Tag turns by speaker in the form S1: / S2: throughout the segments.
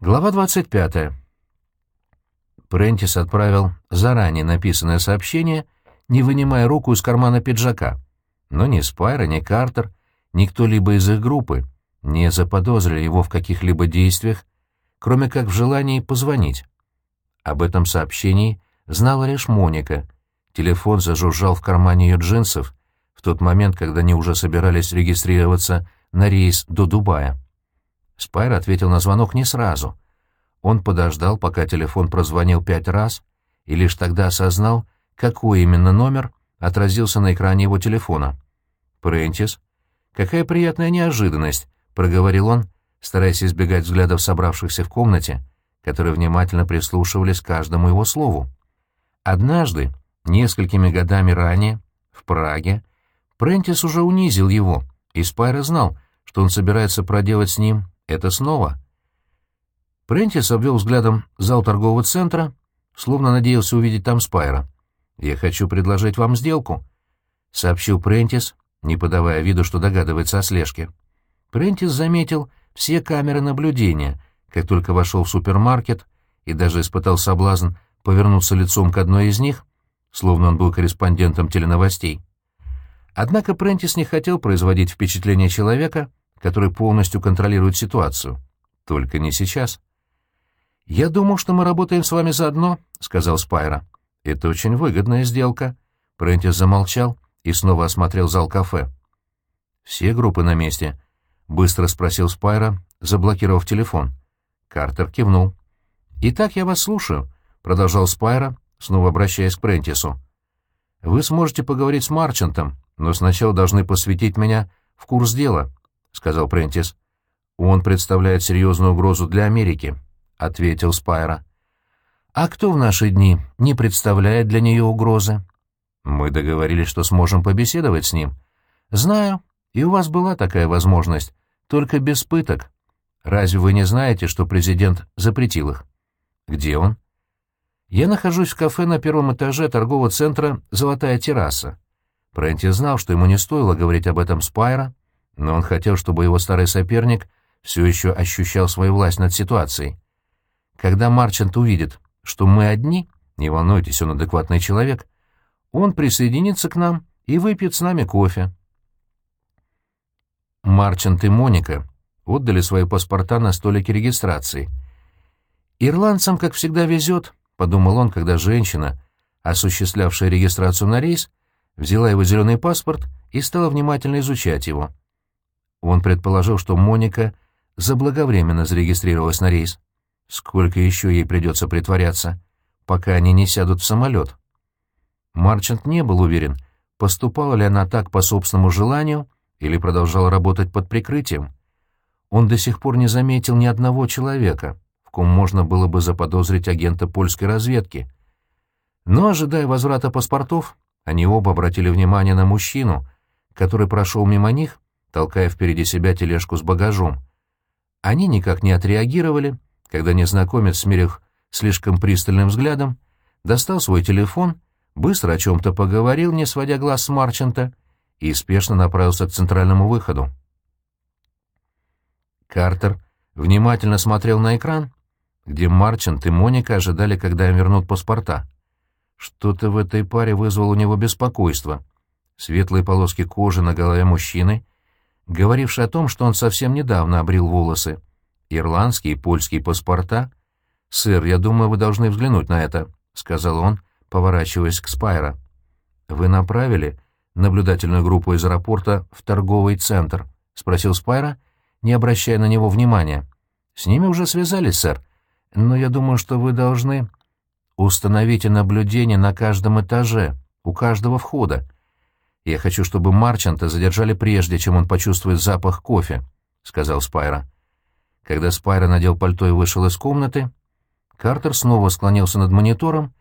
S1: Глава 25. Прентис отправил заранее написанное сообщение, не вынимая руку из кармана пиджака. Но ни Спайра, ни Картер, ни кто-либо из их группы не заподозрили его в каких-либо действиях, кроме как в желании позвонить. Об этом сообщении знала лишь Моника. Телефон зажужжал в кармане ее джинсов в тот момент, когда они уже собирались регистрироваться на рейс до Дубая. Спайр ответил на звонок не сразу. Он подождал, пока телефон прозвонил пять раз, и лишь тогда осознал, какой именно номер отразился на экране его телефона. «Прентис? Какая приятная неожиданность!» — проговорил он, стараясь избегать взглядов собравшихся в комнате, которые внимательно прислушивались к каждому его слову. Однажды, несколькими годами ранее, в Праге, Прентис уже унизил его, и Спайра знал, что он собирается проделать с ним это снова. Прентис обвел взглядом зал торгового центра, словно надеялся увидеть там Спайра. «Я хочу предложить вам сделку», — сообщил Прентис, не подавая виду, что догадывается о слежке. Прентис заметил все камеры наблюдения, как только вошел в супермаркет, и даже испытал соблазн повернуться лицом к одной из них, словно он был корреспондентом теленовостей. Однако Прентис не хотел производить впечатление человека, который полностью контролирует ситуацию. Только не сейчас. «Я думал, что мы работаем с вами заодно», — сказал Спайра. «Это очень выгодная сделка». Прентис замолчал и снова осмотрел зал кафе. «Все группы на месте?» — быстро спросил Спайра, заблокировав телефон. Картер кивнул. «Итак, я вас слушаю», — продолжал Спайра, снова обращаясь к Прентису. «Вы сможете поговорить с Марчантом, но сначала должны посвятить меня в курс дела. — сказал Прентис. «Он представляет серьезную угрозу для Америки», — ответил Спайра. «А кто в наши дни не представляет для нее угрозы?» «Мы договорились, что сможем побеседовать с ним». «Знаю, и у вас была такая возможность, только без пыток. Разве вы не знаете, что президент запретил их?» «Где он?» «Я нахожусь в кафе на первом этаже торгового центра «Золотая терраса». Прентис знал, что ему не стоило говорить об этом Спайра, но он хотел, чтобы его старый соперник все еще ощущал свою власть над ситуацией. Когда Марчант увидит, что мы одни, не волнуйтесь, он адекватный человек, он присоединится к нам и выпьет с нами кофе. Марчант и Моника отдали свои паспорта на столике регистрации. «Ирландцам, как всегда, везет», — подумал он, когда женщина, осуществлявшая регистрацию на рейс, взяла его зеленый паспорт и стала внимательно изучать его. Он предположил, что Моника заблаговременно зарегистрировалась на рейс. Сколько еще ей придется притворяться, пока они не сядут в самолет? Марчант не был уверен, поступала ли она так по собственному желанию или продолжала работать под прикрытием. Он до сих пор не заметил ни одного человека, в ком можно было бы заподозрить агента польской разведки. Но, ожидая возврата паспортов, они оба обратили внимание на мужчину, который прошел мимо них толкая впереди себя тележку с багажом. Они никак не отреагировали, когда незнакомец, смерив слишком пристальным взглядом, достал свой телефон, быстро о чем-то поговорил, не сводя глаз с Марчанта, и спешно направился к центральному выходу. Картер внимательно смотрел на экран, где Марчант и Моника ожидали, когда им вернут паспорта. Что-то в этой паре вызвало у него беспокойство. Светлые полоски кожи на голове мужчины говоривший о том, что он совсем недавно обрил волосы. Ирландские и польские паспорта. «Сэр, я думаю, вы должны взглянуть на это», — сказал он, поворачиваясь к Спайро. «Вы направили наблюдательную группу из аэропорта в торговый центр?» — спросил Спайро, не обращая на него внимания. «С ними уже связались, сэр. Но я думаю, что вы должны...» «Установите наблюдение на каждом этаже, у каждого входа. «Я хочу, чтобы Марчанта задержали прежде, чем он почувствует запах кофе», — сказал Спайро. Когда Спайра надел пальто и вышел из комнаты, Картер снова склонился над монитором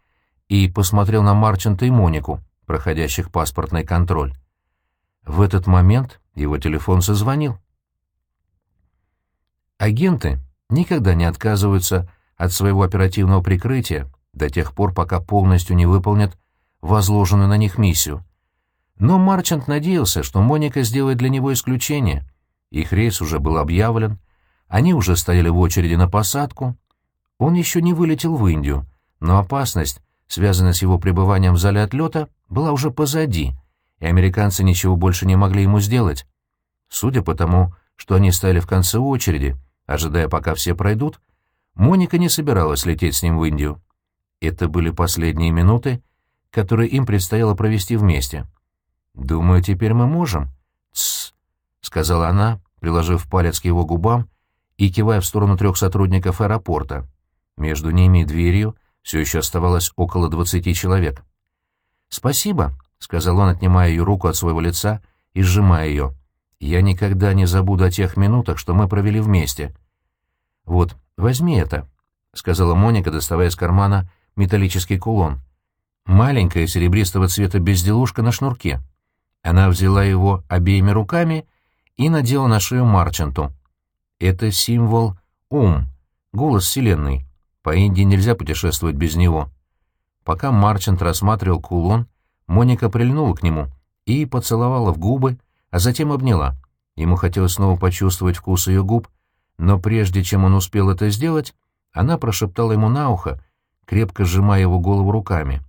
S1: и посмотрел на Марчанта и Монику, проходящих паспортный контроль. В этот момент его телефон созвонил. Агенты никогда не отказываются от своего оперативного прикрытия до тех пор, пока полностью не выполнят возложенную на них миссию. Но Марчант надеялся, что Моника сделает для него исключение. Их рейс уже был объявлен. Они уже стояли в очереди на посадку. Он еще не вылетел в Индию, но опасность, связанная с его пребыванием в зале отлета, была уже позади, и американцы ничего больше не могли ему сделать. Судя по тому, что они стояли в конце очереди, ожидая, пока все пройдут, Моника не собиралась лететь с ним в Индию. Это были последние минуты, которые им предстояло провести вместе. «Думаю, теперь мы можем». «Тссс», — сказала она, приложив палец к его губам и кивая в сторону трех сотрудников аэропорта. Между ними и дверью все еще оставалось около двадцати человек. «Спасибо», — сказал он, отнимая ее руку от своего лица и сжимая ее. «Я никогда не забуду о тех минутах, что мы провели вместе». «Вот, возьми это», — сказала Моника, доставая из кармана металлический кулон. Маленькая серебристого цвета безделушка на шнурке. Она взяла его обеими руками и надела на шею Марчанту. Это символ «Ум», голос Вселенной. По Индии нельзя путешествовать без него. Пока Марчант рассматривал кулон, Моника прильнула к нему и поцеловала в губы, а затем обняла. Ему хотелось снова почувствовать вкус ее губ, но прежде чем он успел это сделать, она прошептала ему на ухо, крепко сжимая его голову руками.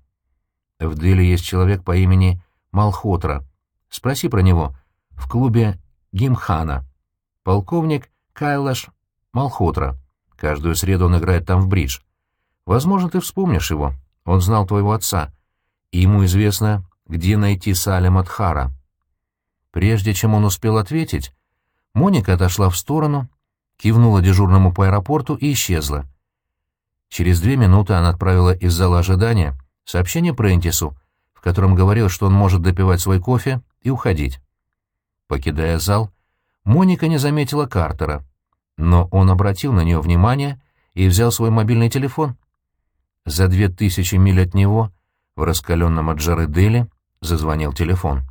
S1: «В Дели есть человек по имени Малхотра. Спроси про него. В клубе Гимхана. Полковник Кайлаш Малхотра. Каждую среду он играет там в бридж. Возможно, ты вспомнишь его. Он знал твоего отца. И ему известно, где найти Салема Тхара. Прежде чем он успел ответить, Моника отошла в сторону, кивнула дежурному по аэропорту и исчезла. Через две минуты она отправила из зала ожидания сообщение Прентису, в котором говорил, что он может допивать свой кофе и уходить. Покидая зал, Моника не заметила Картера, но он обратил на нее внимание и взял свой мобильный телефон. За две тысячи миль от него, в раскаленном от жары Дели, зазвонил телефон.